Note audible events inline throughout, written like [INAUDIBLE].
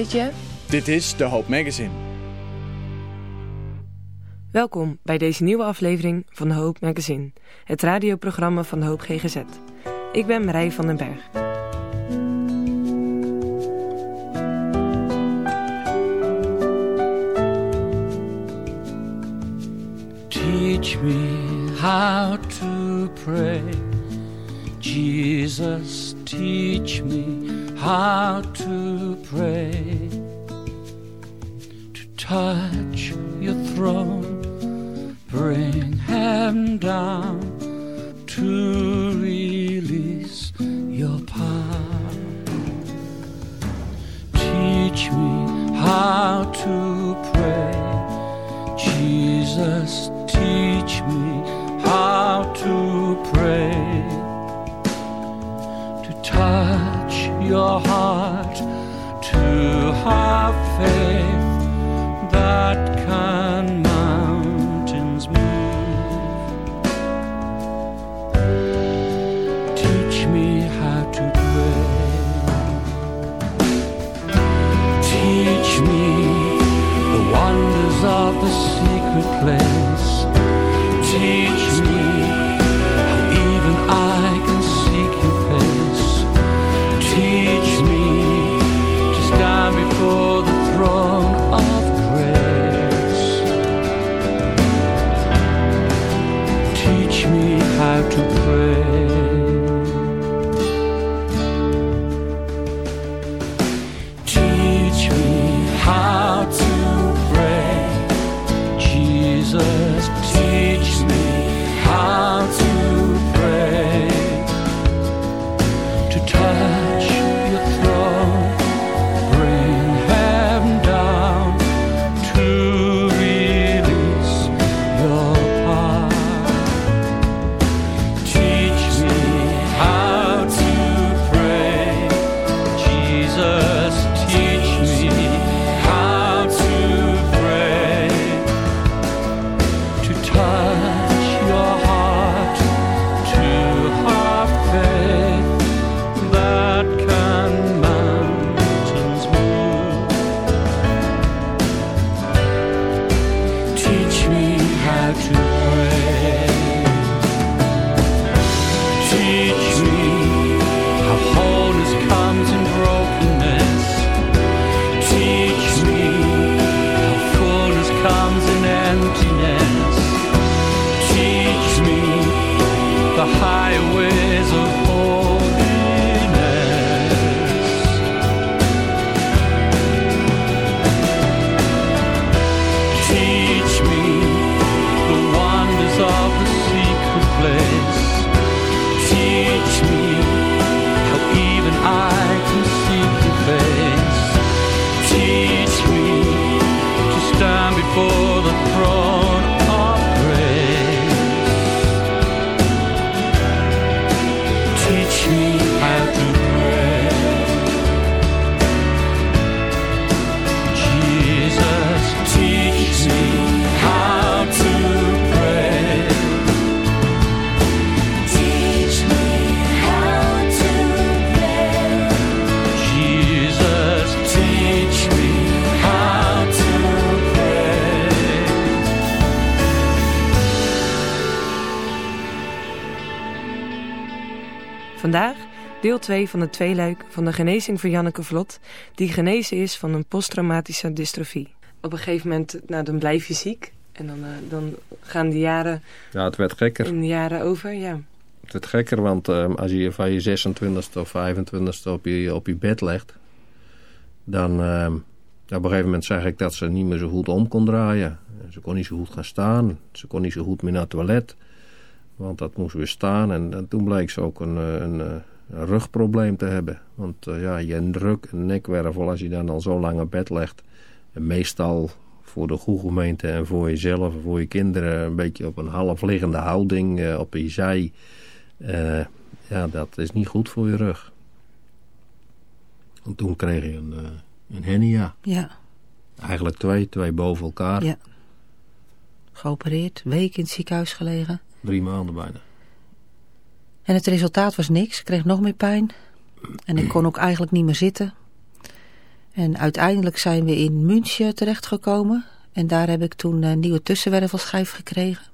Weet je? Dit is De Hoop Magazine. Welkom bij deze nieuwe aflevering van De Hoop Magazine, het radioprogramma van De Hoop GGZ. Ik ben Marij van den Berg. Teach me how to pray. Jesus, teach me how to pray. To touch your throne, bring heaven down to release your power. Teach me how to pray. Jesus, teach me how to pray. To touch your heart, have faith that Vandaag deel 2 van het tweeluik van de genezing van Janneke Vlot, die genezen is van een posttraumatische dystrofie. Op een gegeven moment, nou, dan blijf je ziek en dan, eh, dan gaan de jaren Ja, het werd gekker. in de jaren over, ja. Het werd gekker, want eh, als je van je 26e of 25e op je, op je bed legt... dan eh, op een gegeven moment zag ik dat ze niet meer zo goed om kon draaien. Ze kon niet zo goed gaan staan. Ze kon niet zo goed meer naar het toilet. Want dat moest weer staan. En, en toen bleek ze ook een, eh, een, eh, een rugprobleem te hebben. Want eh, ja, je druk en nekwervel, als je dan al zo lang op bed legt... en meestal voor de goede gemeente en voor jezelf en voor je kinderen... een beetje op een half liggende houding, op je zij... Ja, dat is niet goed voor je rug. En toen kreeg je een, een hernia. Ja, Eigenlijk twee, twee boven elkaar. ja. Geopereerd, week in het ziekenhuis gelegen. Drie maanden bijna. En het resultaat was niks. Ik kreeg nog meer pijn. En ik kon ook eigenlijk niet meer zitten. En uiteindelijk zijn we in München terechtgekomen. En daar heb ik toen een nieuwe tussenwervelschijf gekregen.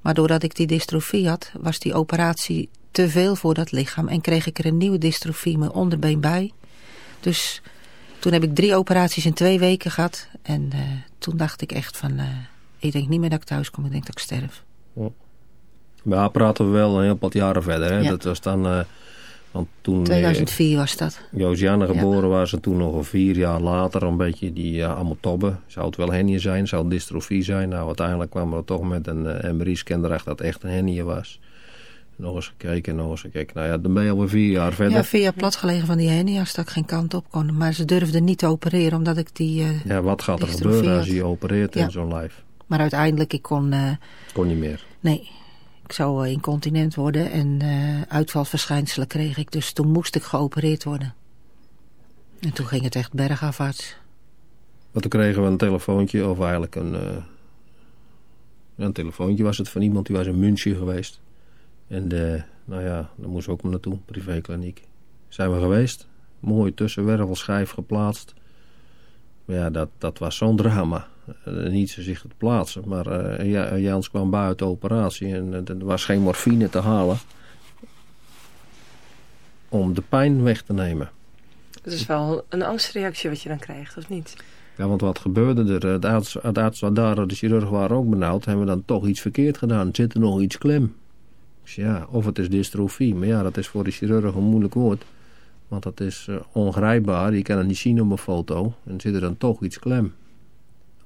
Maar doordat ik die dystrofie had, was die operatie te veel voor dat lichaam. En kreeg ik er een nieuwe dystrofie, mijn onderbeen bij. Dus toen heb ik drie operaties in twee weken gehad. En eh, toen dacht ik echt van, eh, ik denk niet meer dat ik thuis kom, ik denk dat ik sterf. Ja, praten we wel een heel wat jaren verder. Hè? Ja. Dat was dan... eh, want toen eh, 2004 was dat. Josiane geboren was en toen nog een vier jaar later een beetje die ja, allemaal tobben. Zou het wel hernie zijn, zou het dystrofie zijn. Nou, uiteindelijk kwamen we toch met een uh, MRI-scan erachter dat echt een hernie was. Nog eens gekeken, nog eens gekeken. Nou ja, dan ben je alweer vier jaar verder. Ja, vier jaar platgelegen van die hernia's dat ik geen kant op kon. Maar ze durfden niet te opereren omdat ik die... eh, Ja, wat gaat er gebeuren als je opereert Ja. in zo'n lijf? Maar uiteindelijk, ik kon... eh, Kon niet meer. nee, ik zou incontinent worden en eh, uitvalverschijnselen kreeg ik. Dus toen moest ik geopereerd worden. En toen ging het echt bergafwaarts. Want toen kregen we een telefoontje, of eigenlijk een... ja, een telefoontje was het van iemand, die was in München geweest. En de, nou ja, daar moesten we ook maar naartoe, privékliniek. Zijn we geweest, mooi tussenwervelschijf geplaatst. Maar ja, dat, dat was zo'n drama. Eh, niet zo zich te plaatsen, maar ja, Jans kwam buiten de operatie en er was geen morfine te halen. Om de pijn weg te nemen. Het is wel een angstreactie wat je dan krijgt, of niet? Ja, want wat gebeurde er? Het arts, wat daar, de chirurg waren ook benauwd. Hebben we dan toch iets verkeerd gedaan? Zit er nog iets klem? Dus ja, of het is dystrofie. Maar ja, dat is voor de chirurg een moeilijk woord. Want dat is ongrijpbaar. Je kan het niet zien op een foto. En zit er dan toch iets klem?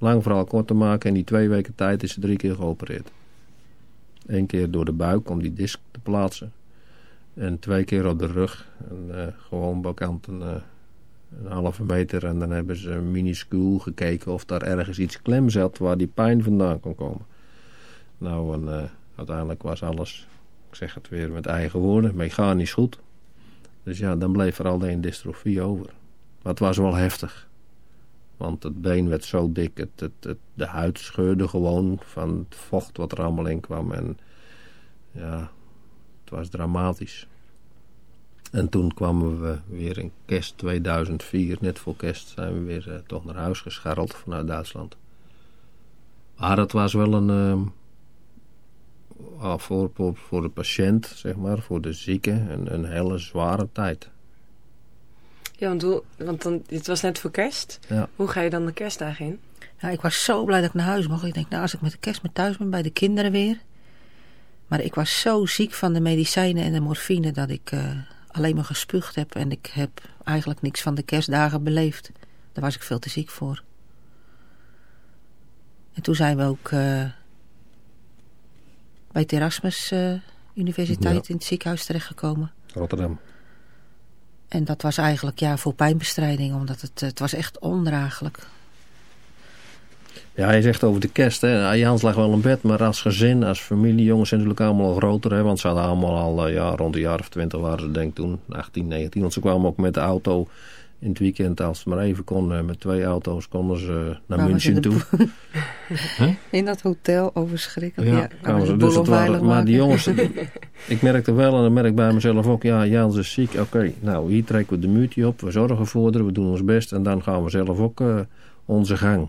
Lang verhaal kort te maken. In die twee weken tijd is ze drie keer geopereerd. Eén keer door de buik om die disc te plaatsen. En twee keer op de rug. En eh, gewoon bekant een, eh, een halve meter. En dan hebben ze minuscuul gekeken of daar ergens iets klem zat waar die pijn vandaan kon komen. Nou, eh, uiteindelijk was alles, ik zeg het weer met eigen woorden, mechanisch goed. Dus ja, dan bleef er alleen dystrofie over. Maar het was wel heftig. Want het been werd zo dik, het, het, de huid scheurde gewoon van het vocht wat er allemaal in kwam. En ja, het was dramatisch. En toen kwamen we weer in kerst 2004, net voor kerst, zijn we weer eh, toch naar huis gescharreld vanuit Duitsland. Maar het was wel een, voor, voor, voor de patiënt, zeg maar, voor de zieke, een, een hele zware tijd. Ja, want, hoe, want dan, het was net voor kerst. Ja. Hoe ga je dan de kerstdagen in? Ja, ik was zo blij dat ik naar huis mocht. Ik denk, nou, als ik met de kerst met thuis ben, bij de kinderen weer. Maar ik was zo ziek van de medicijnen en de morfine dat ik eh, alleen maar gespuugd heb. En ik heb eigenlijk niks van de kerstdagen beleefd. Daar was ik veel te ziek voor. En toen zijn we ook eh, bij het Erasmus eh, Universiteit in het ziekenhuis terechtgekomen. Rotterdam. En dat was eigenlijk ja, voor pijnbestrijding, omdat het, het was echt ondraaglijk. Ja, je zegt over de kerst, hè. Jans lag wel in bed, maar als gezin, als familie, jongens zijn natuurlijk allemaal al groter, hè. Want ze hadden allemaal al, eh, ja, rond de jaar of twintig waren ze denk ik toen, 18, 19. Want ze kwamen ook met de auto in het weekend, als ze maar even konden, met twee auto's, konden ze naar München toe. In dat hotel, overschrikkelijk. Ja, kwamen ze. Dus het waren, maar die jongens, [LAUGHS] ik merkte wel en ik merk bij mezelf ook, ja, Jans is ziek, oké, nou, hier trekken we de muurtje op, we zorgen voor haar, we doen ons best en dan gaan we zelf ook eh, onze gang.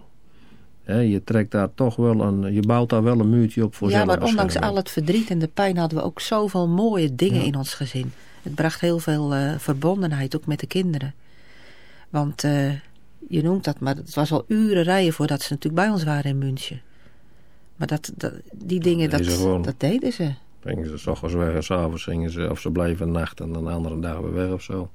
Hè, je trekt daar toch wel een, je bouwt daar wel een muurtje op voor Ja, maar ondanks al het verdriet en de pijn hadden we ook zoveel mooie dingen Ja. in ons gezin. Het bracht heel veel eh, verbondenheid, ook met de kinderen. Want eh, je noemt dat, maar het was al uren rijden voordat ze natuurlijk bij ons waren in München. Maar dat, dat, die dingen, dat, deden ze gewoon. dat deden ze. Gingen ze s ochtends weg en s'avonds gingen ze, of ze bleven een nacht en dan de andere dag weer weg of zo.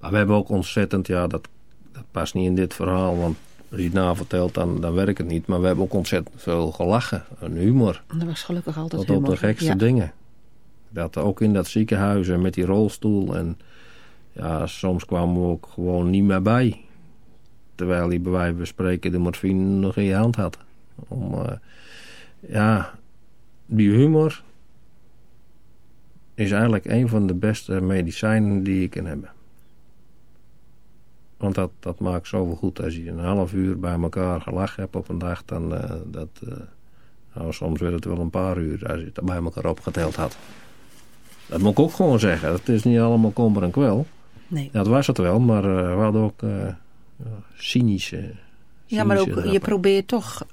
Maar we hebben ook ontzettend, ja, dat, dat past niet in dit verhaal, want als je het na vertelt, dan, dan werkt het niet. Maar we hebben ook ontzettend veel gelachen, een humor, dat was gelukkig altijd tot op humor. de gekste ja. dingen. Dat ook in dat ziekenhuis en met die rolstoel en ja, soms kwamen we ook gewoon niet meer bij. Terwijl hij bij wijze van spreken de morfine nog in je hand had. Om, eh, ja, die humor is eigenlijk een van de beste medicijnen die je kan hebben. Want dat, dat maakt zoveel goed. Als je een half uur bij elkaar gelachen hebt op een dag, dan eh, dat, eh, nou, soms werd het wel een paar uur als je het bij elkaar opgeteld had. Dat moet ik ook gewoon zeggen. Het is niet allemaal kommer en kwel. Nee. Dat was het wel, maar eh, we hadden ook eh, ja, cynische... Ja, maar ook cynische je probeert toch,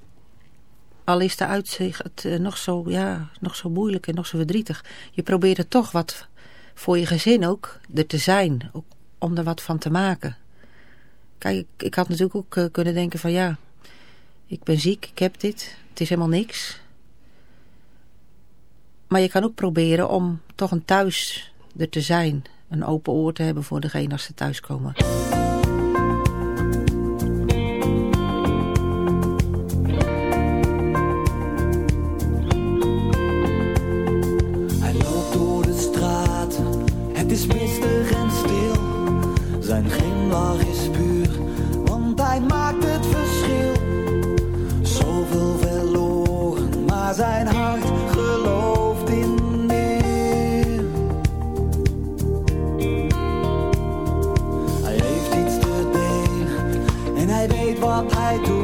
al is de uitzicht eh, nog, zo, ja, nog zo moeilijk en nog zo verdrietig, je probeert er toch wat voor je gezin ook er te zijn, ook om er wat van te maken. Kijk, ik, ik had natuurlijk ook eh, kunnen denken van ja, ik ben ziek, ik heb dit, het is helemaal niks. Maar je kan ook proberen om toch een thuis er te zijn, een open oor te hebben voor degene als ze thuiskomen. Hij loopt door de straten, het is mistig en stil. Zijn glimlach is hij weet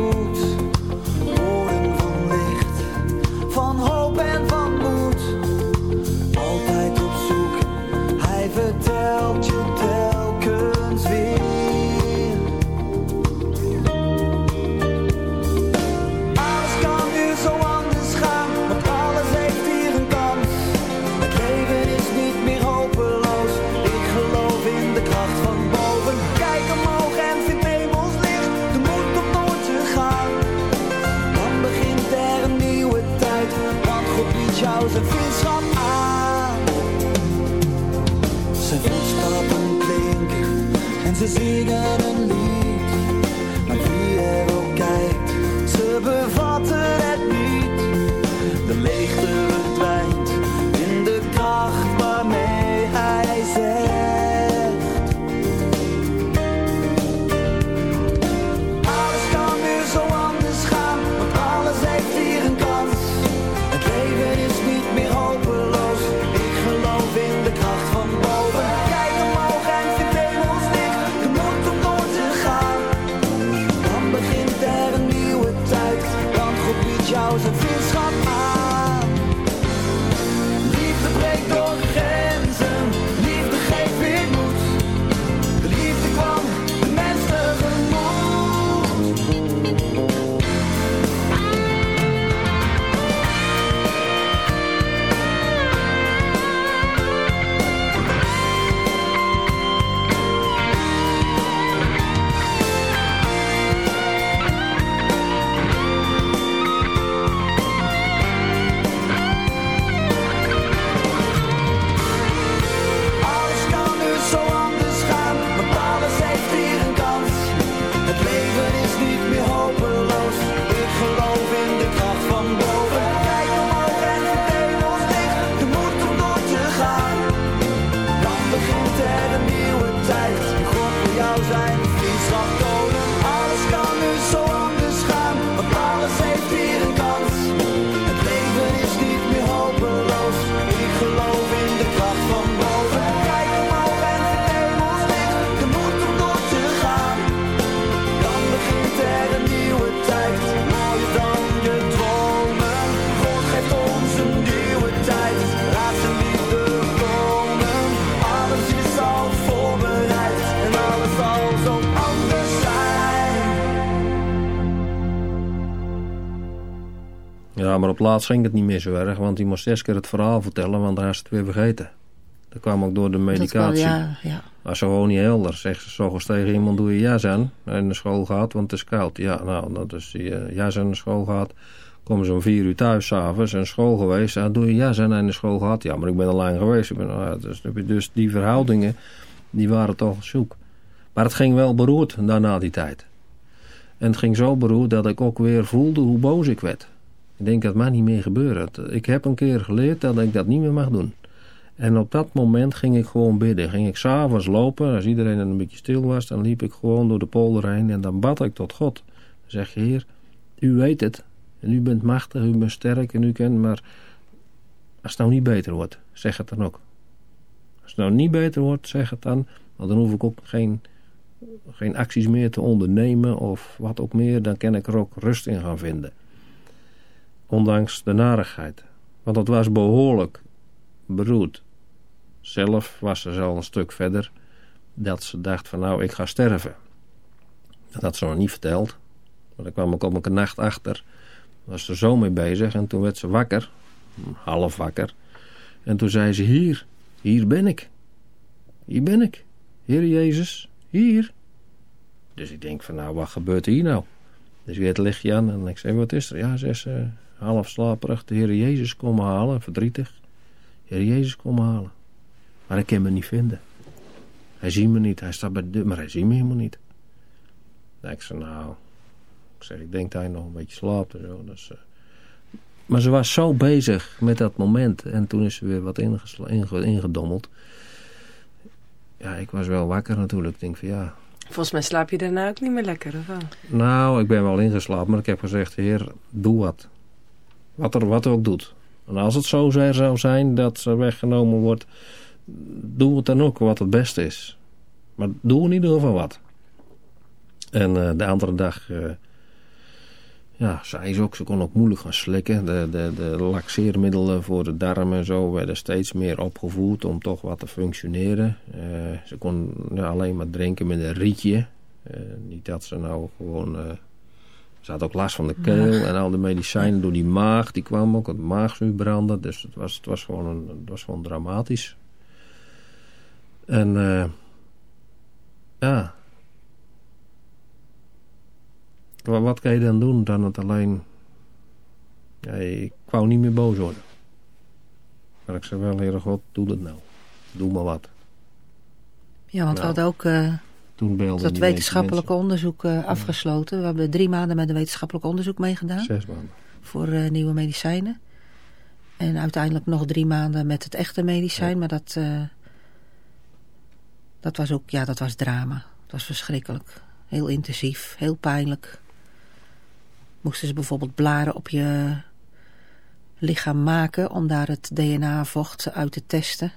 Ja, maar op laatst ging het niet meer zo erg, want hij moest zes keer het verhaal vertellen, want hij is het weer vergeten. Dat kwam ook door de medicatie. ja, ja. Maar zo gewoon niet helder. Zegt ze s'ochtends tegen iemand, doe je jas aan. En de school gaat, want het is koud. Ja, nou, dat is die eh, jas aan de school gaat. Komen ze om vier uur thuis s'avonds en school geweest. Ja, doe je jas aan en de school gaat. Ja, maar ik ben alleen geweest. Ik ben, nou, dus, dus die verhoudingen, die waren toch zoek. Maar het ging wel beroerd daarna die tijd. En het ging zo beroerd dat ik ook weer voelde hoe boos ik werd. Ik denk dat mag niet meer gebeuren. Ik heb een keer geleerd dat ik dat niet meer mag doen. En op dat moment ging ik gewoon bidden. Ging ik s'avonds lopen, als iedereen een beetje stil was, dan liep ik gewoon door de polder heen en dan bad ik tot God. Dan zeg je, Heer, u weet het. En u bent machtig, u bent sterk en u kent, maar als het nou niet beter wordt, zeg het dan ook. Als het nou niet beter wordt, zeg het dan. Want dan hoef ik ook geen, geen acties meer te ondernemen of wat ook meer. Dan kan ik er ook rust in gaan vinden. Ondanks de narigheid. Want het was behoorlijk beroerd. Zelf was ze al een stuk verder. dat ze dacht van nou, ik ga sterven. Dat had ze nog niet verteld. Maar daar kwam ik op een nacht achter. Was er zo mee bezig en toen werd ze wakker. Half wakker. En toen zei ze, hier, hier ben ik. Hier ben ik. Heer Jezus, hier. Dus ik denk van nou, wat gebeurt hier nou? Dus weer het lichtje aan en ik zei, wat is er? Ja, ze is eh, half slaperig. De Heer Jezus komen halen, verdrietig. Heer Jezus komen halen. Maar ik kan me niet vinden. Hij ziet me niet. Hij staat bij de deur, maar hij ziet me helemaal niet. Nou, ik zei, nou... Ik zeg, ik denk dat hij nog een beetje slaapt en zo. Dus, eh. Maar ze was zo bezig met dat moment. En toen is ze weer wat inge- ingedommeld. Ja, ik was wel wakker natuurlijk. Ik denk van ja... Volgens mij slaap je daarna ook niet meer lekker, of wel? Nou, ik ben wel ingeslapen, maar ik heb gezegd, heer, doe wat. Wat er wat er ook doet. En als het zo zou zijn dat ze weggenomen wordt, doe het dan ook wat het beste is. Maar doe in ieder geval wat. En eh, de andere dag, eh, ja, zei ze ook, ze kon ook moeilijk gaan slikken. De, de, de laxeermiddelen voor de darm en zo werden steeds meer opgevoerd om toch wat te functioneren. Eh, ze kon alleen maar drinken met een rietje. Niet dat ze nou gewoon... ze had ook last van de keel en al de medicijnen door die maag. Die kwam ook, het maagzuur brandde. Dus het was, het was, gewoon, een, het was gewoon dramatisch. En eh, ja. Wat, wat kan je dan doen dan het alleen... Ja, ik wou niet meer boos worden. Maar ik zei wel, Heere God, doe dat nou. Doe maar wat. Ja, want we Nou, hadden ook eh, Toen dat wetenschappelijke onderzoek eh, afgesloten. We hebben drie maanden met een wetenschappelijk onderzoek meegedaan. Zes maanden. voor eh, nieuwe medicijnen. En uiteindelijk nog drie maanden met het echte medicijn. Maar dat, eh, dat was ook, ja, dat was drama. Het was verschrikkelijk. Heel intensief, heel pijnlijk. Moesten ze bijvoorbeeld blaren op je lichaam maken om daar het DNA-vocht uit te testen.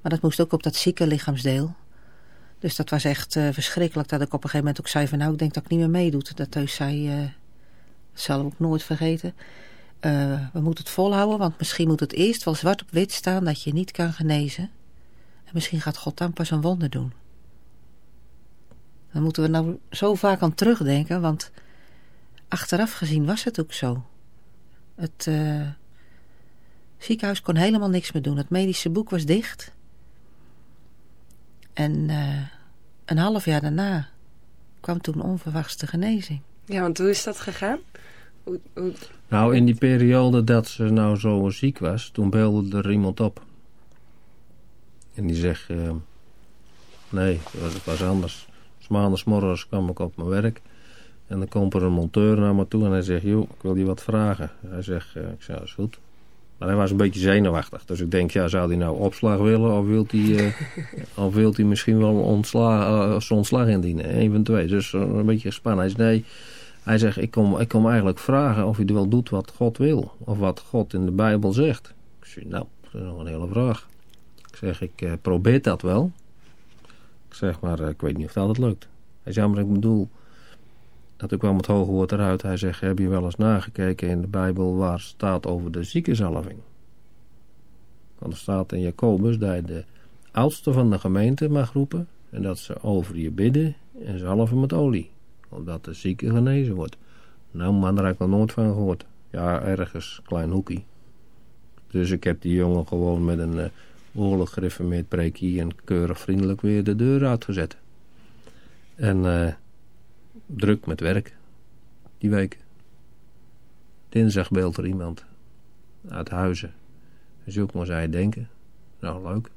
Maar dat moest ook op dat zieke lichaamsdeel. Dus dat was echt eh, verschrikkelijk dat ik op een gegeven moment ook zei van nou, ik denk dat ik niet meer meedoe. Dat Teus zei, dat zal ik ook nooit vergeten. Eh, we moeten het volhouden, want misschien moet het eerst wel zwart op wit staan dat je niet kan genezen. En misschien gaat God dan pas een wonder doen. Dan moeten we nou zo vaak aan terugdenken, want achteraf gezien was het ook zo. Het ziekenhuis kon helemaal niks meer doen. Het medische boek was dicht. En eh, een half jaar daarna kwam toen onverwachts de genezing. Ja, want hoe is dat gegaan? Hoe, hoe, Nou, in die periode dat ze nou zo ziek was, toen belde er iemand op. En die zegt, eh, nee, het was, anders. Dus maandagsmorgens kwam ik op mijn werk. En dan komt er een monteur naar me toe en hij zegt, joh, ik wil je wat vragen. Hij zegt, eh, ik zei, dat is goed. Maar hij was een beetje zenuwachtig. Dus ik denk, ja, zou hij nou opslag willen of wil hij, eh, [LAUGHS] of wil hij misschien wel ontslag, uh, zijn ontslag indienen? Een van twee. Dus eh, een beetje gespannen. Hij zegt, nee, hij zegt, ik kom, ik kom eigenlijk vragen of u wel doet wat God wil. Of wat God in de Bijbel zegt. Ik zeg, nou, dat is nog een hele vraag. Ik zeg, ik eh, probeer dat wel. Ik zeg, maar eh, ik weet niet of dat het lukt. Hij zei, maar ik bedoel... Toen kwam het hoge woord eruit. Hij zegt, heb je wel eens nagekeken in de Bijbel waar staat over de ziekenzalving? Want er staat in Jacobus dat je de oudste van de gemeente mag roepen... en dat ze over je bidden en zalven met olie omdat de zieke genezen wordt. Nou man, daar heb ik nog nooit van gehoord. Ja, ergens, klein hoekie. Dus ik heb die jongen gewoon met een uh, oorlog gereformeerd preekie en keurig vriendelijk weer de deur uitgezet. En uh, druk met werk, die week. Dinsdag beeld er iemand uit Huizen. Hij zoekt maar zij denken. Nou, leuk.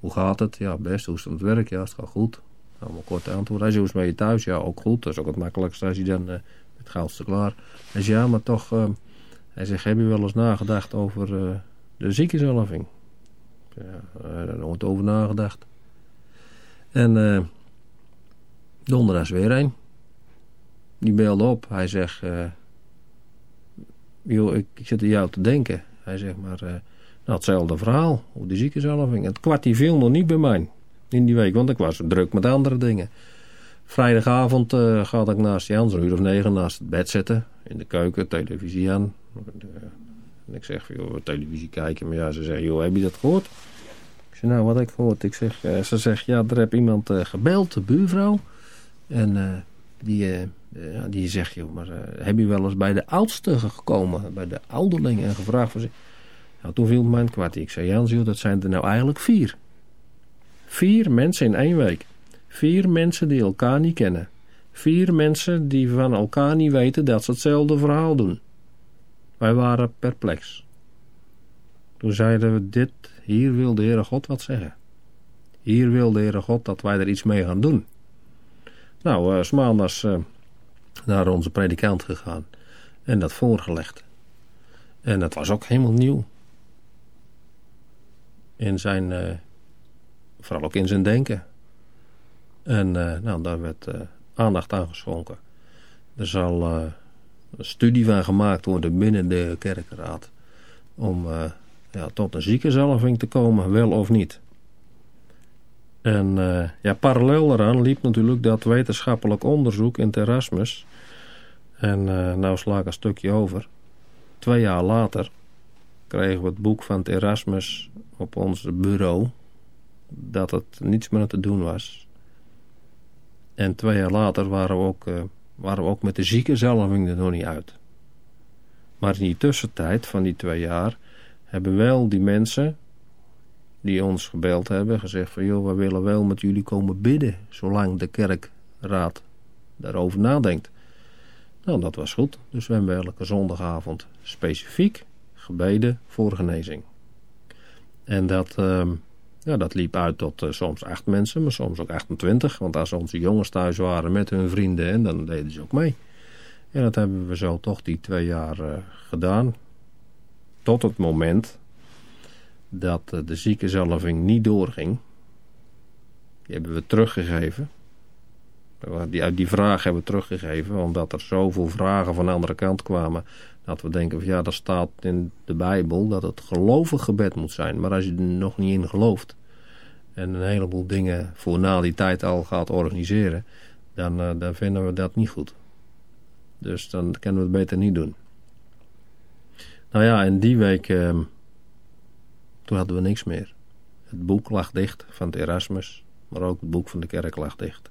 Hoe gaat het? Ja, best. Hoe is het het werk? Ja, het gaat goed. Allemaal kort antwoord. Hij ben je thuis? Ja, ook goed. Dat is ook het makkelijkste als je dan uh, het goudste klaar. Hij zegt, ja, maar toch... Uh, hij zegt, heb je wel eens nagedacht over uh, de ziekenzalving? Ja, daar nooit over nagedacht. En donderdag is weer een. Die belde op. Hij zegt, joh, ik, ik zit aan jou te denken. Hij zegt, maar... nou, hetzelfde verhaal. Over de ziekenzalving. Het kwartje viel nog niet bij mij in die week, want ik was druk met andere dingen. Vrijdagavond uh, ga ik naast Jans, uur of negen, naast het bed zitten. In de keuken, televisie aan. En ik zeg, joh, televisie kijken. Maar ja, ze zeggen, joh, heb je dat gehoord? Ik zei, nou, wat heb ik gehoord? Ik zeg, eh, ze zegt, ja, er heb iemand eh, gebeld, de buurvrouw. En eh, die, eh, eh, ja, die zegt, joh, maar eh, heb je wel eens bij de oudste gekomen, bij de ouderling, en gevraagd voor ze? Nou, toen viel het mij een kwart. Ik zei, Jans, dat zijn er nou eigenlijk vier. Vier mensen in één week. Vier mensen die elkaar niet kennen. Vier mensen die van elkaar niet weten dat ze hetzelfde verhaal doen. Wij waren perplex. Toen zeiden we dit, hier wil de Heere God wat zeggen. Hier wil de Heere God dat wij er iets mee gaan doen. Nou, uh, naar onze predikant gegaan en dat voorgelegd. En dat was ook helemaal nieuw. In zijn, uh, vooral ook in zijn denken. En nou, daar werd aandacht aan geschonken. Er zal een studie van gemaakt worden binnen de kerkenraad. Om ja, tot een ziekenzalving te komen, wel of niet. En uh, ja, parallel eraan liep natuurlijk dat wetenschappelijk onderzoek in Erasmus. En uh, nou sla ik een stukje over. Twee jaar later kregen we het boek van het Erasmus op ons bureau. Dat het niets meer te doen was. En twee jaar later waren we ook, uh, waren we ook met de ziekenzalving er nog niet uit. Maar in die tussentijd van die twee jaar hebben wel die mensen die ons gebeld hebben gezegd van joh, we willen wel met jullie komen bidden zolang de kerkraad daarover nadenkt. Nou, dat was goed. Dus we hebben elke zondagavond specifiek gebeden voor genezing. En dat, uh, ja, dat liep uit tot uh, soms acht mensen, maar soms ook 28. Want als onze jongens thuis waren met hun vrienden, en dan deden ze ook mee. En dat hebben we zo toch die twee jaar uh, gedaan. Tot het moment dat uh, de ziekenzalving niet doorging. Die hebben we teruggegeven. Die, die vraag hebben we teruggegeven, omdat er zoveel vragen van de andere kant kwamen. Dat we denken van ja, dat staat in de Bijbel dat het gelovig gebed moet zijn. Maar als je er nog niet in gelooft en een heleboel dingen voor na die tijd al gaat organiseren, dan, uh, dan vinden we dat niet goed. Dus dan kunnen we het beter niet doen. Nou ja, en die week, uh, toen hadden we niks meer. Het boek lag dicht van het Erasmus, maar ook het boek van de kerk lag dicht.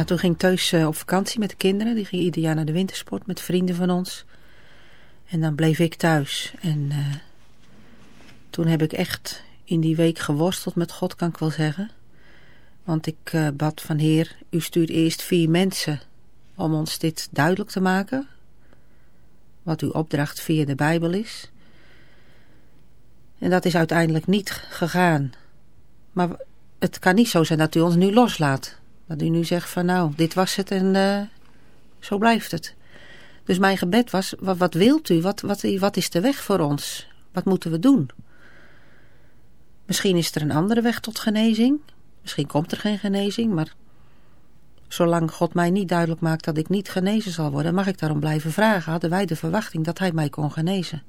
Ja, toen ging ik thuis eh, op vakantie met de kinderen. Die gingen ieder jaar naar de wintersport met vrienden van ons. En dan bleef ik thuis. En eh, toen heb ik echt in die week geworsteld met God, kan ik wel zeggen. Want ik eh, bad van Heer, u stuurt eerst vier mensen om ons dit duidelijk te maken. Wat uw opdracht via de Bijbel is. En dat is uiteindelijk niet gegaan. Maar het kan niet zo zijn dat u ons nu loslaat. Dat u nu zegt van nou, dit was het en eh, zo blijft het. Dus mijn gebed was, wat, wat wilt u? Wat, wat, wat is de weg voor ons? Wat moeten we doen? Misschien is er een andere weg tot genezing. Misschien komt er geen genezing, maar zolang God mij niet duidelijk maakt dat ik niet genezen zal worden, mag ik daarom blijven vragen. Hadden wij de verwachting dat hij mij kon genezen.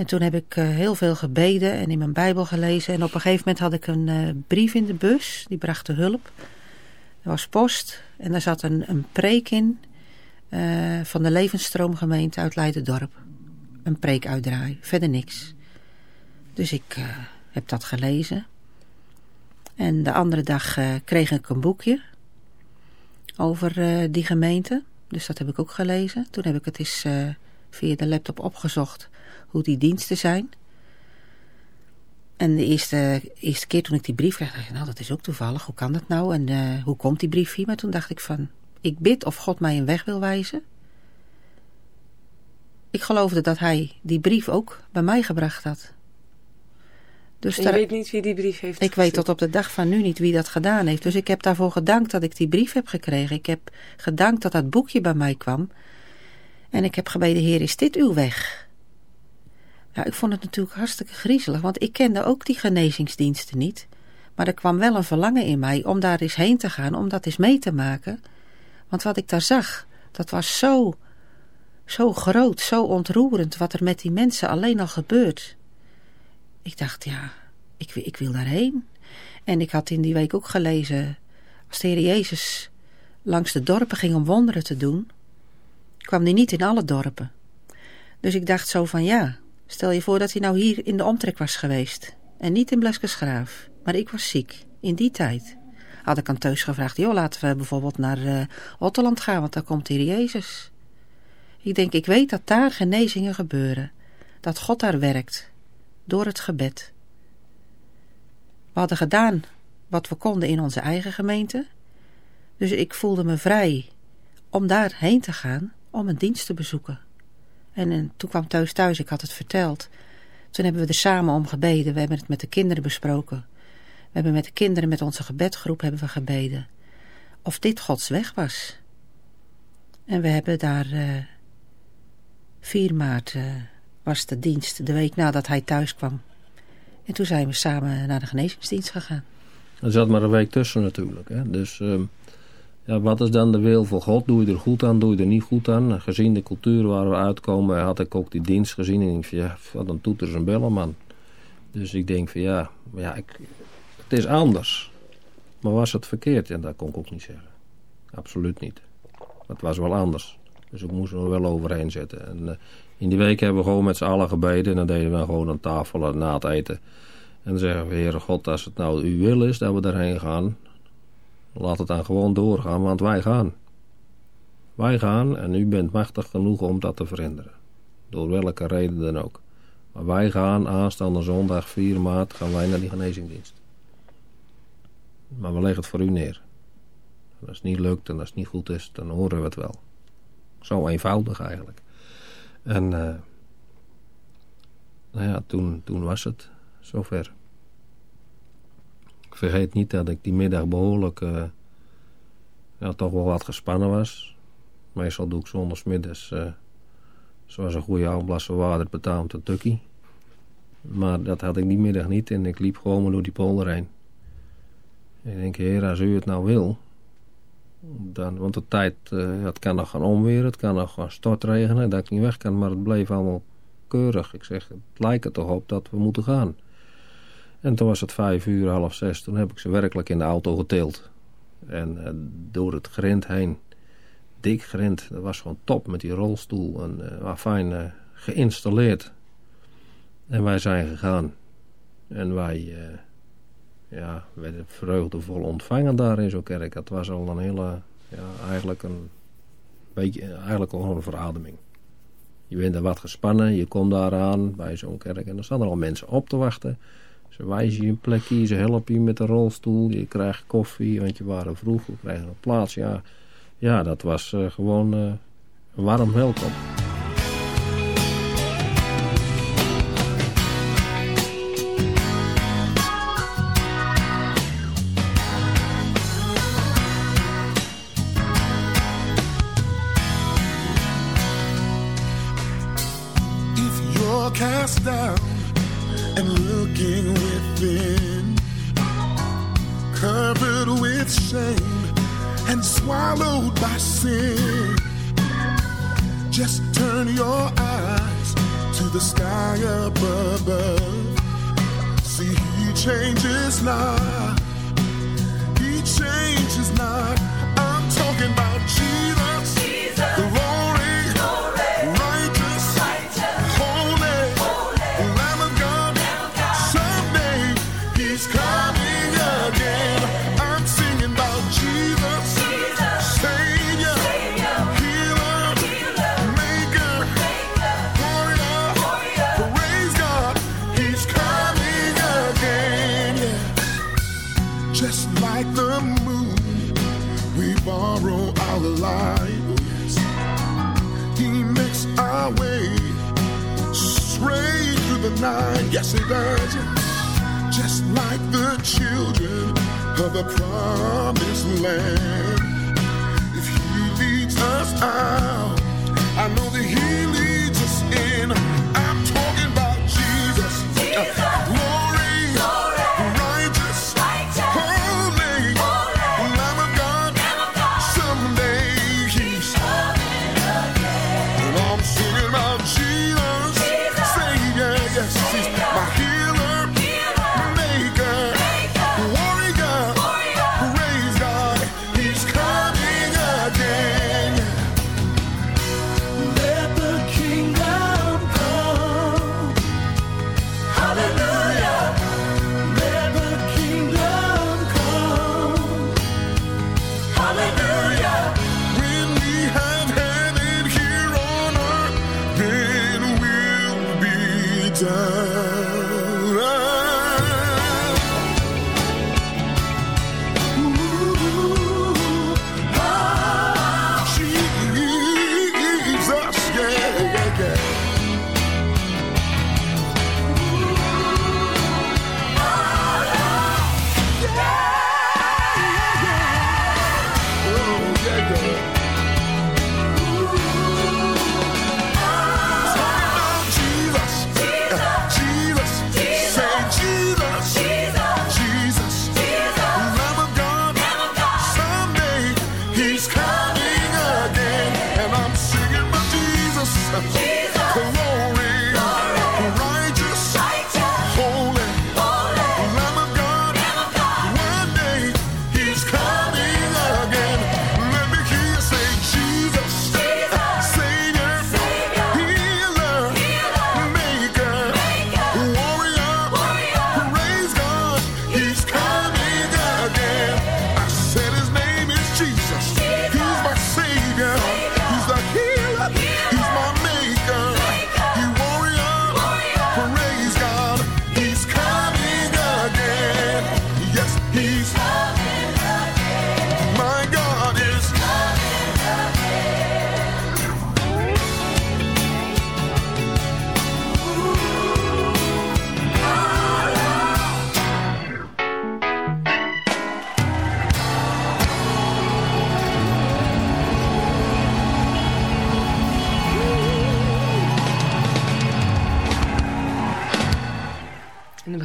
En toen heb ik uh, heel veel gebeden en in mijn Bijbel gelezen. En op een gegeven moment had ik een uh, brief in de bus, die bracht de hulp. Er was post en daar zat een, een preek in uh, van de Levensstroomgemeente uit Leiden-dorp. Een preek uitdraai, verder niks. Dus ik heb dat gelezen. En de andere dag kreeg ik een boekje over die gemeente. Dus dat heb ik ook gelezen. Toen heb ik het eens via de laptop opgezocht hoe die diensten zijn. En de eerste, eerste keer toen ik die brief kreeg, dacht ik, nou dat is ook toevallig, hoe kan dat nou? En uh, hoe komt die brief hier? Maar toen dacht ik van, ik bid of God mij een weg wil wijzen. Ik geloofde dat hij die brief ook bij mij gebracht had. Dus je daar, weet niet wie die brief heeft Ik weet tot op de dag van nu niet wie dat gedaan heeft. Dus ik heb daarvoor gedankt dat ik die brief heb gekregen. Ik heb gedankt dat dat boekje bij mij kwam. En ik heb gebeden, Heer, is dit uw weg? Ja, ik vond het natuurlijk hartstikke griezelig, want ik kende ook die genezingsdiensten niet. Maar er kwam wel een verlangen in mij om daar eens heen te gaan, om dat eens mee te maken. Want wat ik daar zag, dat was zo, zo groot, zo ontroerend wat er met die mensen alleen al gebeurt. Ik dacht, ja, ik, ik wil daarheen. En ik had in die week ook gelezen, als de Heer Jezus langs de dorpen ging om wonderen te doen, kwam hij niet in alle dorpen. Dus ik dacht zo van ja, Stel je voor dat hij nou hier in de omtrek was geweest. En niet in Bleskesgraaf. Maar ik was ziek. In die tijd. Had ik aan thuis gevraagd. Joh, laten we bijvoorbeeld naar uh, Otterland gaan. Want daar komt hier Jezus. Ik denk, ik weet dat daar genezingen gebeuren. Dat God daar werkt. Door het gebed. We hadden gedaan wat we konden in onze eigen gemeente. Dus ik voelde me vrij om daarheen te gaan om een dienst te bezoeken. En, en toen kwam thuis thuis, ik had het verteld. Toen hebben we er samen om gebeden. We hebben het met de kinderen besproken. We hebben met de kinderen, met onze gebedgroep hebben we gebeden. Of dit Gods weg was. En we hebben daar uh, eh, 4 maart uh, was de dienst, de week nadat hij thuis kwam. En toen zijn we samen naar de genezingsdienst gegaan. Er zat maar een week tussen natuurlijk. Hè? Dus uh, wat is dan de wil voor God? Doe je er goed aan, doe je er niet goed aan? Gezien de cultuur waar we uitkomen, had ik ook die dienst gezien. En ik denk van ja, wat een toeters en bellen man. Dus ik denk van ja, ja ik, het is anders. Maar was het verkeerd? Ja, dat kon ik ook niet zeggen. Absoluut niet. Het was wel anders. Dus ik moest er wel overheen zetten. En uh, in die week hebben we gewoon met z'n allen gebeden. En dan deden we gewoon aan tafel na het eten. En dan zeggen we, Heere God, als het nou uw wil is dat we daarheen gaan... Laat het dan gewoon doorgaan, want wij gaan. Wij gaan en u bent machtig genoeg om dat te veranderen. Door welke reden dan ook. Maar wij gaan aanstaande zondag 4 maart gaan wij naar die genezingdienst. Maar we leggen het voor u neer. als het niet lukt en als het niet goed is, dan horen we het wel. Zo eenvoudig eigenlijk. En uh, nou ja, toen, toen was het zover vergeet niet dat ik die middag behoorlijk uh, ja, toch wel wat gespannen was. Meestal doe ik zondagsmiddags uh, zoals een goede aanblasser water betaald een tukkie. Maar dat had ik die middag niet en ik liep gewoon maar door die polder heen. ik denk, heer, als u het nou wil... Dan, want de tijd, uh, het kan nog gaan omweren, het kan nog gaan stortregenen, dat ik niet weg kan, maar het bleef allemaal keurig. Ik zeg, het lijkt er toch op dat we moeten gaan. En toen was het vijf uur, half zes. Toen heb ik ze werkelijk in de auto getild. En eh, door het grind heen. Dik grind. Dat was gewoon top met die rolstoel. En eh, wat fijn eh, geïnstalleerd. En wij zijn gegaan. En wij ja, werden vreugdevol ontvangen daar in zo'n kerk. Dat was al een hele, ja, eigenlijk een beetje, eigenlijk al een verademing. Je bent er wat gespannen, je komt daar aan bij zo'n kerk en er staan er al mensen op te wachten. Ze wijzen je een plekje, ze helpen je met een rolstoel, je krijgt koffie, want je waren vroeg, we krijgen een plaats. Ja, ja dat was eh, gewoon eh, warm welkom.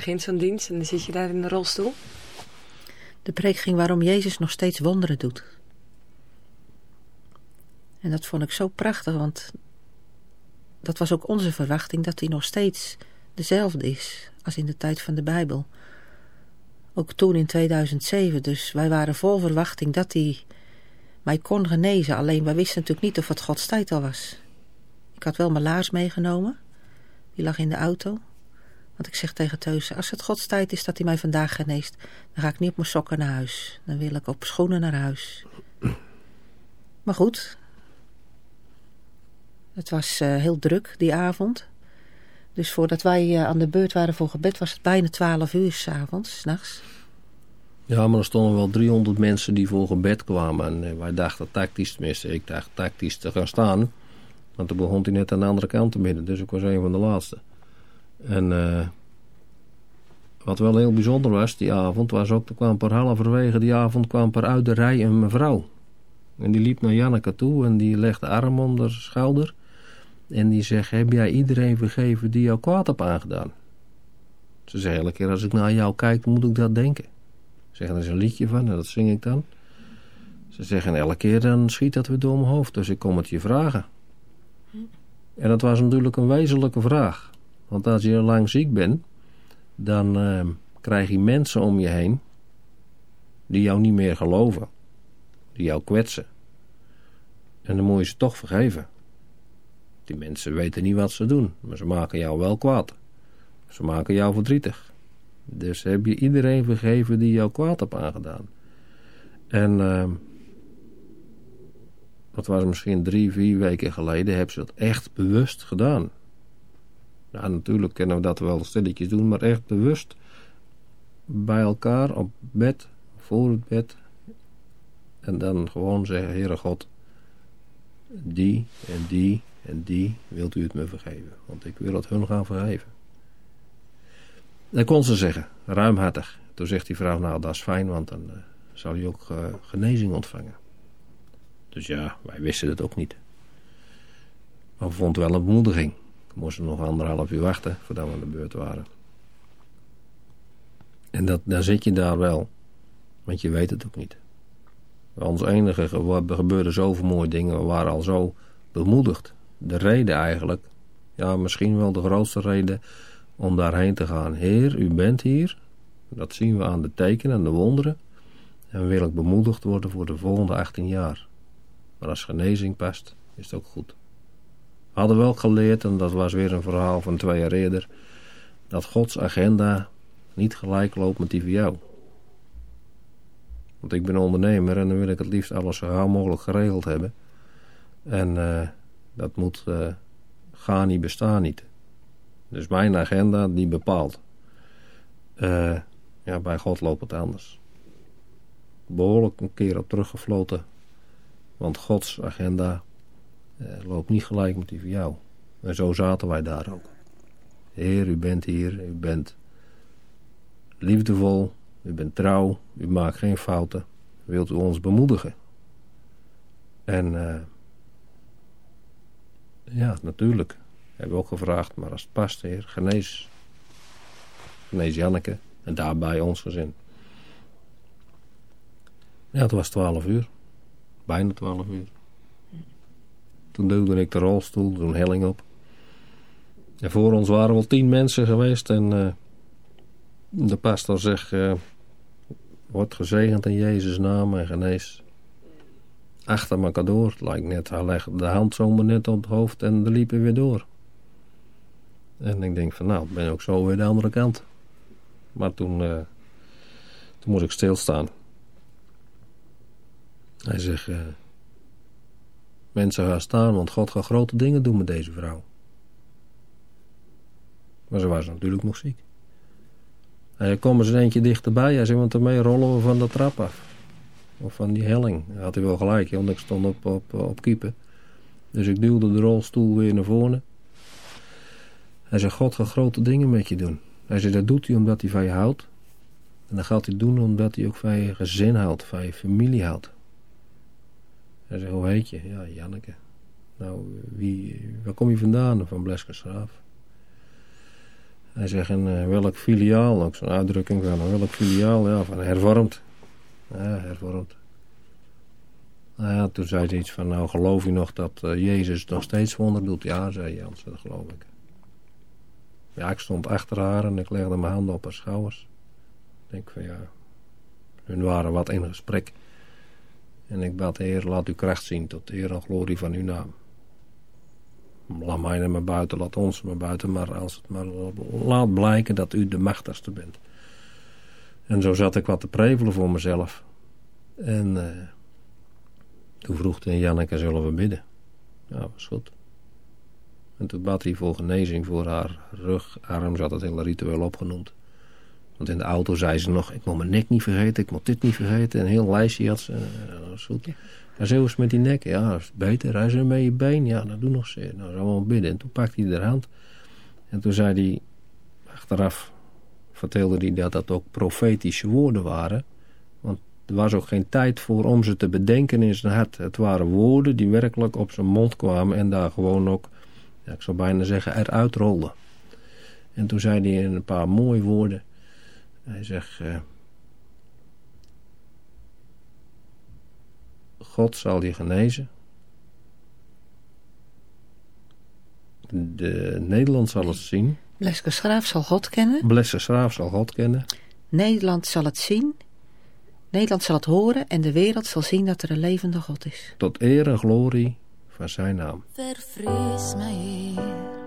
begint zo'n dienst en dan zit je daar in de rolstoel. De preek ging waarom Jezus nog steeds wonderen doet. En dat vond ik zo prachtig, want dat was ook onze verwachting dat hij nog steeds dezelfde is als in de tijd van de Bijbel. Ook toen in 2007, dus wij waren vol verwachting dat hij mij kon genezen. Alleen wij wisten natuurlijk niet of het Gods tijd al was. Ik had wel mijn laars meegenomen, die lag in de auto. Want ik zeg tegen Teus, als het Gods tijd is dat hij mij vandaag geneest, dan ga ik niet op mijn sokken naar huis. Dan wil ik op schoenen naar huis. [CLEARS THROAT] Maar goed, het was eh, heel druk die avond. Dus voordat wij eh, aan de beurt waren voor gebed, was het bijna twaalf uur s'avonds, s'nachts. Ja, maar er stonden wel 300 mensen die voor gebed kwamen. En eh, wij dachten tactisch, tenminste, ik dacht tactisch te gaan staan. Want toen begon hij net aan de andere kant te bidden. Dus ik was een van de laatste. En eh, wat wel heel bijzonder was die avond, was ook, er kwam per halverwege die avond kwam per uit de rij een mevrouw. En die liep naar Janneke toe en die legde arm haar schouder. En die zegt, heb jij iedereen vergeven die jou kwaad heb aangedaan? Ze zegt, elke keer als ik naar jou kijk, moet ik dat denken. Zeggen, er is een liedje van en dat zing ik dan. Ze zeggen, elke keer dan schiet dat weer door mijn hoofd, dus ik kom het je vragen. En dat was natuurlijk een wezenlijke vraag. Want als je lang ziek bent, dan eh, krijg je mensen om je heen die jou niet meer geloven. Die jou kwetsen. En dan moet je ze toch vergeven. Die mensen weten niet wat ze doen, maar ze maken jou wel kwaad. Ze maken jou verdrietig. Dus heb je iedereen vergeven die jou kwaad heeft aangedaan. En uh, dat was misschien drie, vier weken geleden, hebben ze dat echt bewust gedaan. Nou, natuurlijk kunnen we dat wel stilletjes doen, maar echt bewust bij elkaar op bed, voor het bed. En dan gewoon zeggen, Heere God, die en die en die wilt u het me vergeven. Want ik wil het hun gaan vergeven. Dat kon ze zeggen, ruimhartig. Toen zegt die vrouw, nou dat is fijn, want dan uh, zal je ook uh, genezing ontvangen. Dus ja, wij wisten het ook niet. Maar we vonden wel een bemoediging. We moesten nog anderhalf uur wachten voordat we aan de beurt waren. En dat, dan zit je daar wel, want je weet het ook niet. Ons enige gebeurden zoveel mooie dingen, we waren al zo bemoedigd. De reden eigenlijk, ja misschien wel de grootste reden om daarheen te gaan. Heer, u bent hier. Dat zien we aan de tekenen en de wonderen. En wil ik bemoedigd worden voor de volgende 18 jaar. Maar als genezing past, is het ook goed. We hadden wel geleerd, en dat was weer een verhaal van twee jaar eerder, dat Gods agenda niet gelijk loopt met die van jou. Want ik ben ondernemer en dan wil ik het liefst alles zo gauw mogelijk geregeld hebben. En uh, dat moet uh, gaan niet, bestaan niet. Dus mijn agenda die bepaalt. Uh, ja, bij God loopt het anders. Behoorlijk een keer op teruggefloten. Want Gods agenda loopt niet gelijk met die van jou. En zo zaten wij daar ook. Heer, u bent hier, u bent liefdevol, u bent trouw, u maakt geen fouten. Wilt u ons bemoedigen? En uh, ja, natuurlijk. Hebben we ook gevraagd, maar als het past, heer, genees. Genees Janneke en daarbij ons gezin. Ja, het was twaalf uur. Bijna twaalf uur. Toen duwde ik de rolstoel, toen helling op. En voor ons waren wel tien mensen geweest en uh, de pastor zegt, uh, wordt gezegend in Jezus' naam en genees. Achter elkaar door, het lijkt net, hij legde de hand zomaar net op het hoofd en de liepen weer door. En ik denk van nou, ik ben ook zo weer de andere kant. Maar toen, uh, toen moest ik stilstaan. Hij zegt, mensen gaan staan, want God gaat grote dingen doen met deze vrouw. Maar ze was natuurlijk nog ziek. Hij kwam eens een eentje dichterbij. Hij zei, want daarmee rollen we van de trap af. Of van die helling. Daar had hij wel gelijk, want ik stond op, op, op kiepen. Dus ik duwde de rolstoel weer naar voren. Hij zei, God gaat grote dingen met je doen. Hij zei, dat doet hij omdat hij van je houdt. En dat gaat hij doen omdat hij ook van je gezin houdt, van je familie houdt. Hij zei, hoe heet je? Ja, Janneke. Nou, wie, waar kom je vandaan? Van Bleskensgraaf. Hij zegt, en uh, welk filiaal? Ook zo'n uitdrukking van, welk filiaal? Ja, van hervormd. Ja, hervormd. Nou ja, toen zei hij iets van, nou geloof je nog dat uh, Jezus nog steeds wonder doet? Ja, zei Jans, dat geloof ik. Ja, ik stond achter haar en ik legde mijn handen op haar schouders. Ik denk van ja, hun waren wat in gesprek. En ik bad, Heer, laat uw kracht zien tot eer en glorie van uw naam. laat mij er maar buiten, laat ons maar buiten. Maar als het maar laat blijken dat u de machtigste bent. En zo zat ik wat te prevelen voor mezelf. En eh, toen vroeg hij Janneke, zullen we bidden? Ja, was goed. En toen bad hij voor genezing voor haar rugarm, ze had het hele ritueel opgenoemd. Want in de auto zei ze nog, ik moet mijn nek niet vergeten, ik moet dit niet vergeten. Een heel lijstje had ze. Goed. Ja, zo is met die nek. Ja, dat is beter. Hij zei met je been. Ja, dat doe nog zeer. Nou, dan wel bidden. En toen pakte hij de hand. En toen zei hij, achteraf vertelde hij dat dat ook profetische woorden waren. Want er was ook geen tijd voor om ze te bedenken in zijn hart. Het waren woorden die werkelijk op zijn mond kwamen en daar gewoon ook, ja, ik zou bijna zeggen, eruit rolden. En toen zei hij in een paar mooie woorden. Hij zegt, eh, God zal je genezen. De Nederland zal het zien. Bleske Schraaf zal God kennen. Blesse Schraaf zal God kennen. Nederland zal het zien. Nederland zal het horen en de wereld zal zien dat er een levende God is. Tot eer en glorie van zijn naam. Verfris mij, Heer.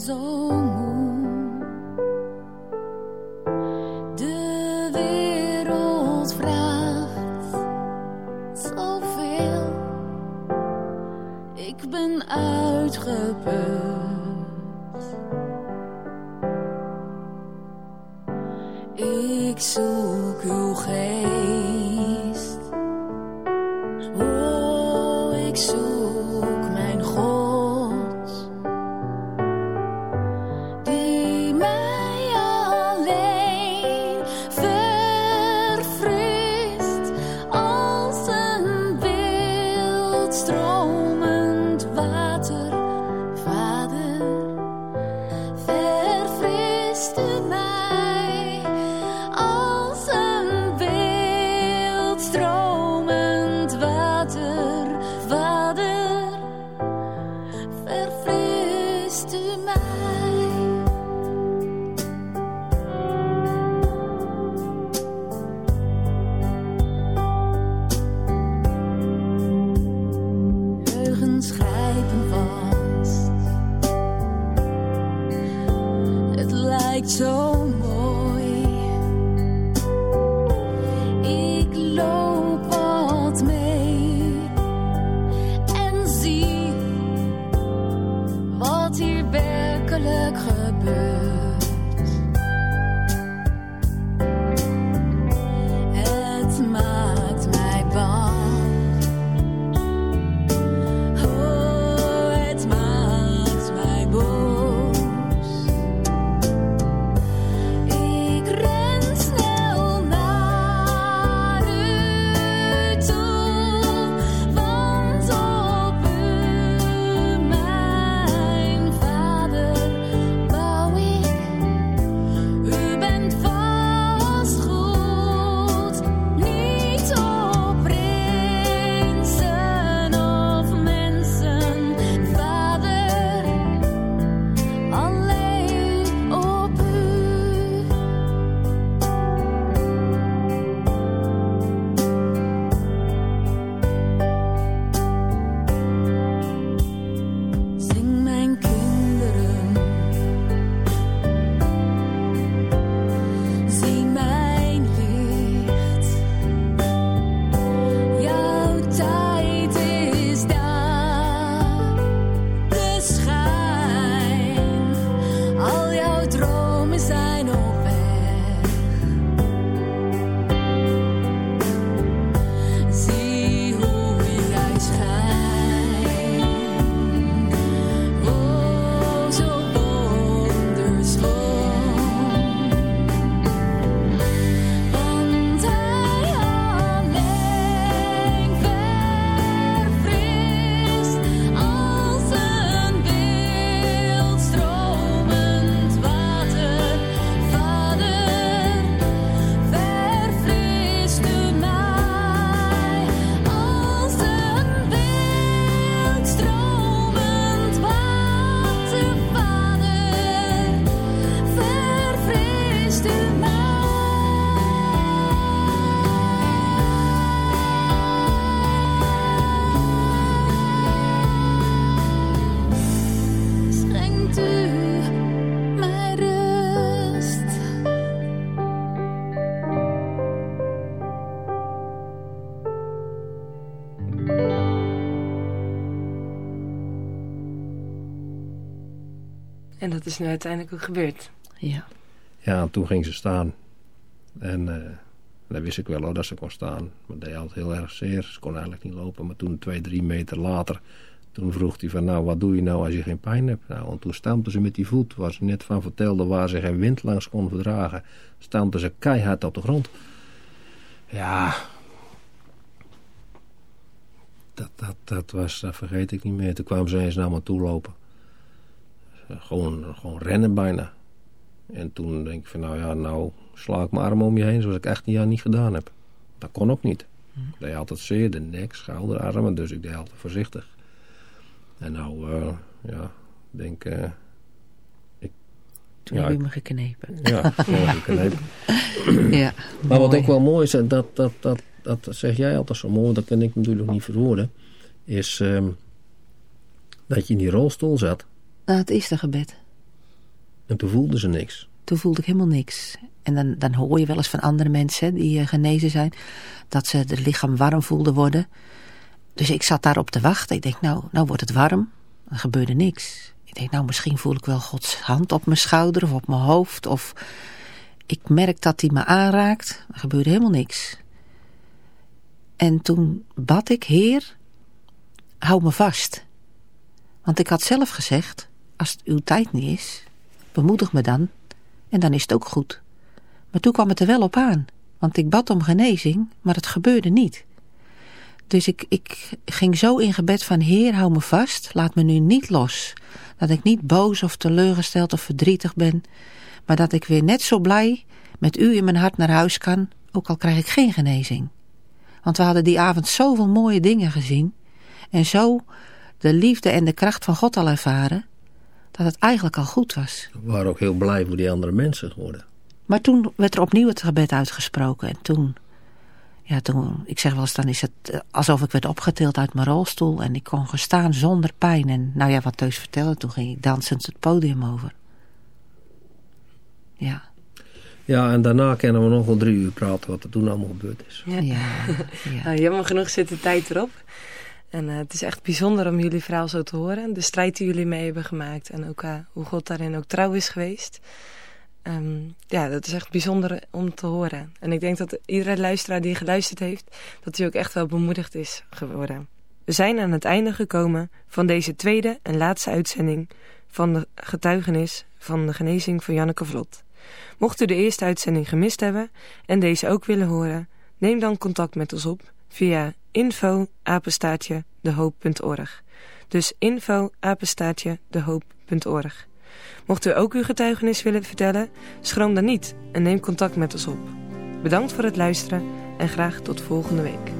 Zo moe. De wereld vraagt zoveel. Ik ben uitgeput. Ik zoek En dat is nu uiteindelijk ook gebeurd. Ja. Ja, en toen ging ze staan. En eh dan wist ik wel hoor, dat ze kon staan. Maar dat deed altijd heel erg zeer. Ze kon eigenlijk niet lopen. Maar toen twee, drie meter later... Toen vroeg hij van, nou, wat doe je nou als je geen pijn hebt? Nou, en toen stampte ze met die voet, waar ze net van vertelde, waar ze geen wind langs kon verdragen. Stampte ze keihard op de grond. Ja, dat, dat, dat was, dat vergeet ik niet meer. Toen kwamen ze eens naar me toe lopen. Gewoon, gewoon rennen bijna. En toen denk ik van, nou ja, nou sla ik mijn arm om je heen zoals ik 18 jaar niet gedaan heb. Dat kon ook niet. Ik deed altijd zeer, de nek, schouder, armen, dus ik deed altijd voorzichtig. En nou, eh, ja, ik denk, eh, Toen Ja, heb je ik- me geknepen. ja, gewoon geknepen. [LAUGHS] Ja, Maar wat ook wel mooi is, en dat, dat, dat, dat zeg jij altijd zo mooi, dat kan ik natuurlijk niet verwoorden, is ehm, dat je in die rolstoel zat Nou, het eerste gebed. en toen voelde ze niks. Toen voelde ik helemaal niks. En dan, dan hoor je wel eens van andere mensen die eh, genezen zijn... dat ze het lichaam warm voelden worden. Dus ik zat daarop te wachten. Ik denk, nou, nou wordt het warm. Er gebeurde niks. Ik denk, nou, misschien voel ik wel Gods hand op mijn schouder of op mijn hoofd. Of ik merk dat hij me aanraakt. Er gebeurde helemaal niks. En toen bad ik, Heer, hou me vast. Want ik had zelf gezegd, als het uw tijd niet is, bemoedig me dan. En dan is het ook goed. Maar toen kwam het er wel op aan. Want ik bad om genezing, maar het gebeurde niet. Dus ik, ik ging zo in gebed van Heer, hou me vast. Laat me nu niet los. Dat ik niet boos of teleurgesteld of verdrietig ben. Maar dat ik weer net zo blij met u in mijn hart naar huis kan. Ook al krijg ik geen genezing. Want we hadden die avond zoveel mooie dingen gezien. En zo de liefde en de kracht van God al ervaren. Dat het eigenlijk al goed was. We waren ook heel blij voor die andere mensen geworden. Maar toen werd er opnieuw het gebed uitgesproken. En toen, ja, toen, ik zeg wel eens, dan is het eh, alsof ik werd opgetild uit mijn rolstoel. En ik kon gestaan zonder pijn. En nou ja, wat Teus vertelde, toen ging ik dansend het podium over. Ja, Ja, en daarna kunnen we nog wel drie uur praten wat er toen allemaal gebeurd is. Ja. ja, ja. [LAUGHS] Nou, jammer genoeg zit de tijd erop. En eh, het is echt bijzonder om jullie verhaal zo te horen. De strijd die jullie mee hebben gemaakt. En ook eh, hoe God daarin ook trouw is geweest. Ehm, ja, dat is echt bijzonder om te horen. En ik denk dat iedere luisteraar die geluisterd heeft... dat hij ook echt wel bemoedigd is geworden. We zijn aan het einde gekomen van deze tweede en laatste uitzending... van de getuigenis van de genezing van Janneke Vlot. Mocht u de eerste uitzending gemist hebben en deze ook willen horen... neem dan contact met ons op via info apenstaartje dehoop.org. Dus info apenstaartje dehoop.org. Mocht u ook uw getuigenis willen vertellen, schroom dan niet en neem contact met ons op. Bedankt voor het luisteren en graag tot volgende week.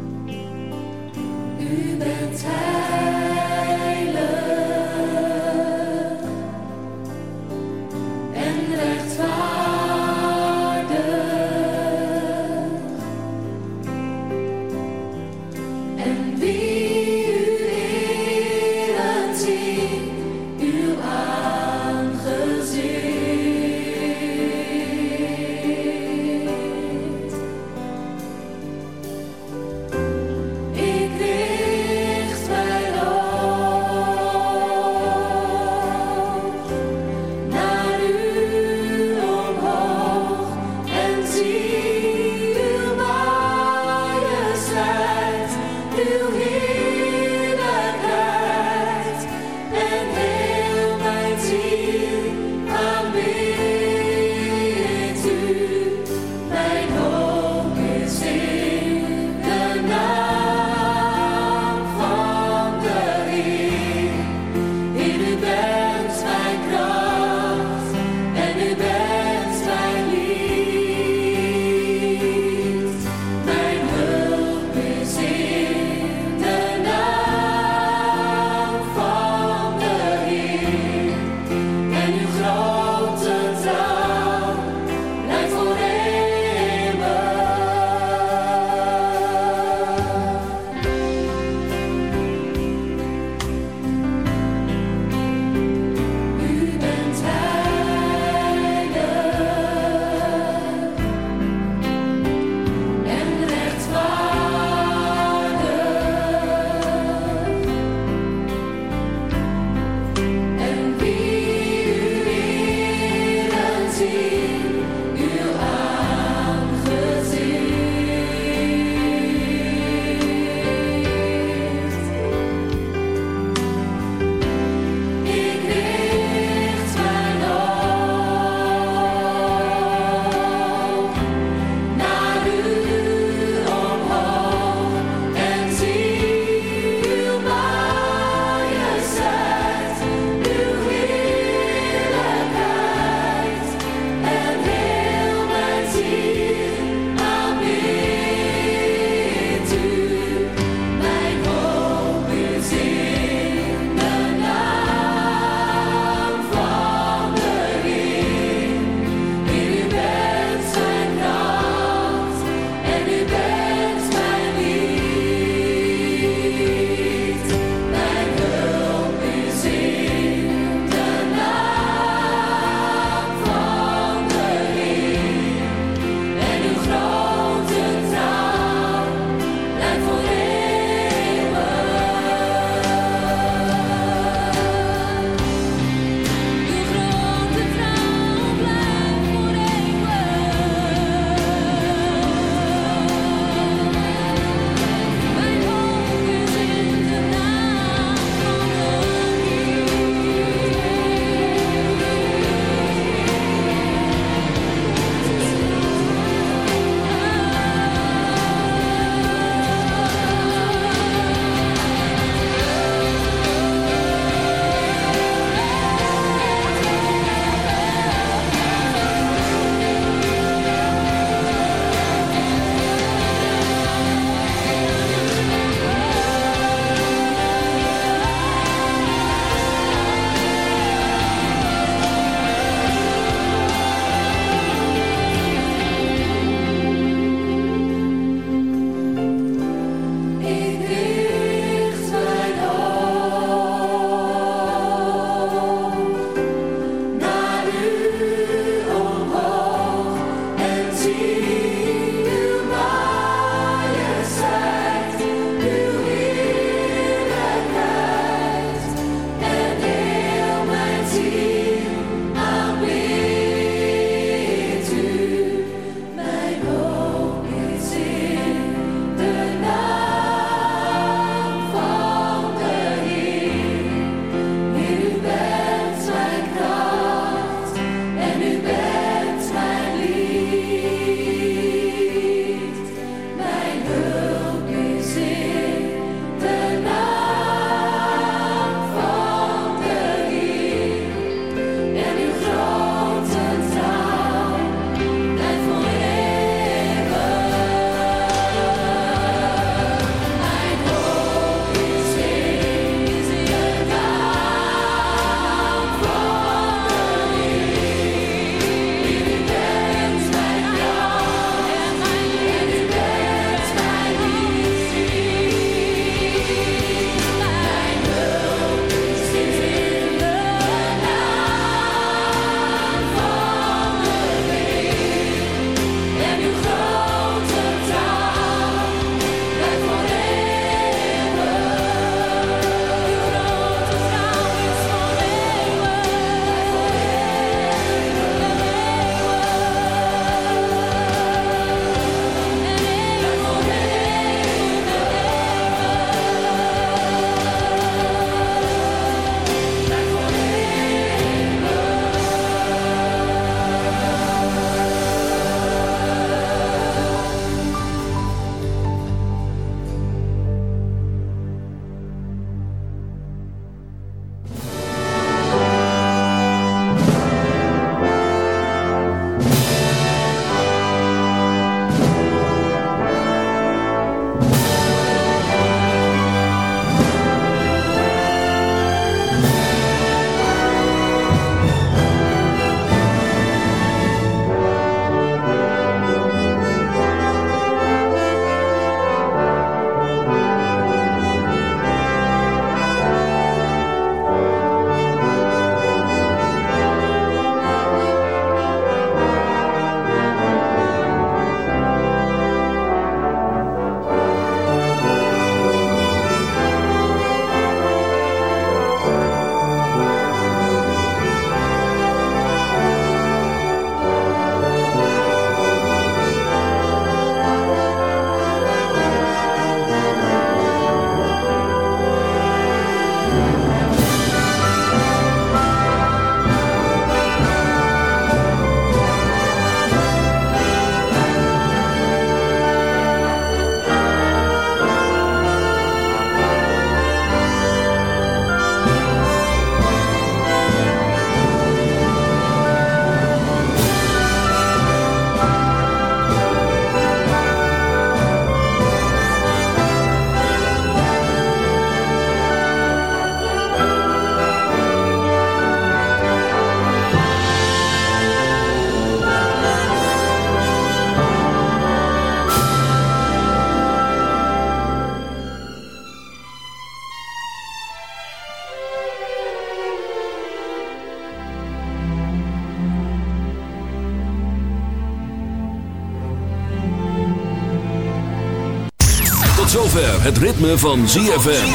Het ritme van ZFM.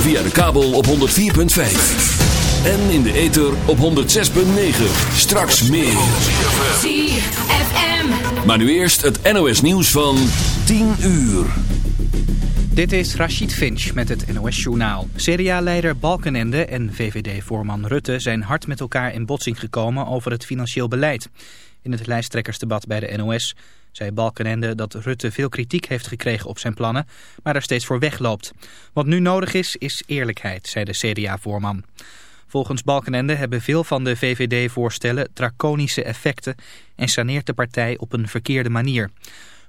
Via de kabel op 104.5. En in de ether op 106.9. Straks meer. ZFM. Maar nu eerst het NOS nieuws van 10 uur. Dit is Rachid Finch met het NOS-journaal. CDA-leider Balkenende en VVD-voorman Rutte zijn hard met elkaar in botsing gekomen over het financieel beleid. In het lijsttrekkersdebat bij de NOS zei Balkenende dat Rutte veel kritiek heeft gekregen op zijn plannen, maar er steeds voor wegloopt. Wat nu nodig is, is eerlijkheid, zei de CDA-voorman. Volgens Balkenende hebben veel van de VVD-voorstellen draconische effecten en saneert de partij op een verkeerde manier.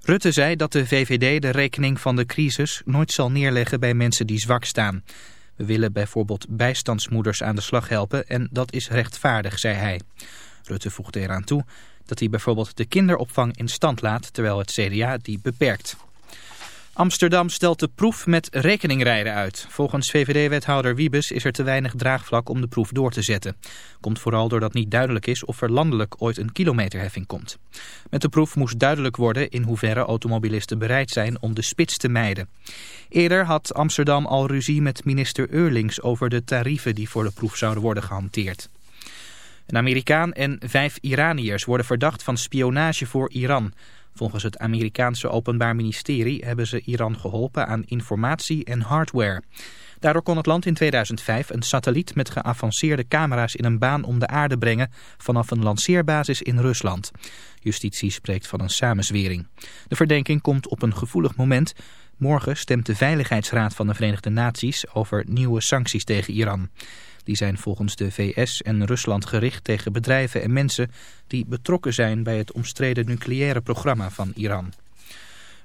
Rutte zei dat de VVD de rekening van de crisis nooit zal neerleggen bij mensen die zwak staan. We willen bijvoorbeeld bijstandsmoeders aan de slag helpen en dat is rechtvaardig, zei hij. Rutte voegde eraan toe dat hij bijvoorbeeld de kinderopvang in stand laat terwijl het CDA die beperkt. Amsterdam stelt de proef met rekeningrijden uit. Volgens VVD-wethouder Wiebes is er te weinig draagvlak om de proef door te zetten. Komt vooral doordat niet duidelijk is of er landelijk ooit een kilometerheffing komt. Met de proef moest duidelijk worden in hoeverre automobilisten bereid zijn om de spits te mijden. Eerder had Amsterdam al ruzie met minister Eurlings over de tarieven die voor de proef zouden worden gehanteerd. Een Amerikaan en vijf Iraniërs worden verdacht van spionage voor Iran. Volgens het Amerikaanse Openbaar Ministerie hebben ze Iran geholpen aan informatie en hardware. Daardoor kon het land in 2005 een satelliet met geavanceerde camera's in een baan om de aarde brengen vanaf een lanceerbasis in Rusland. Justitie spreekt van een samenzwering. De verdenking komt op een gevoelig moment. Morgen stemt de Veiligheidsraad van de Verenigde Naties over nieuwe sancties tegen Iran. Die zijn volgens de VS en Rusland gericht tegen bedrijven en mensen die betrokken zijn bij het omstreden nucleaire programma van Iran.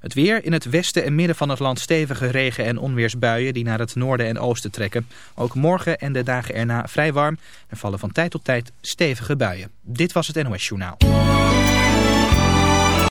Het weer in het westen en midden van het land stevige regen- en onweersbuien die naar het noorden en oosten trekken. Ook morgen en de dagen erna vrij warm. Er vallen van tijd tot tijd stevige buien. Dit was het NOS Journaal.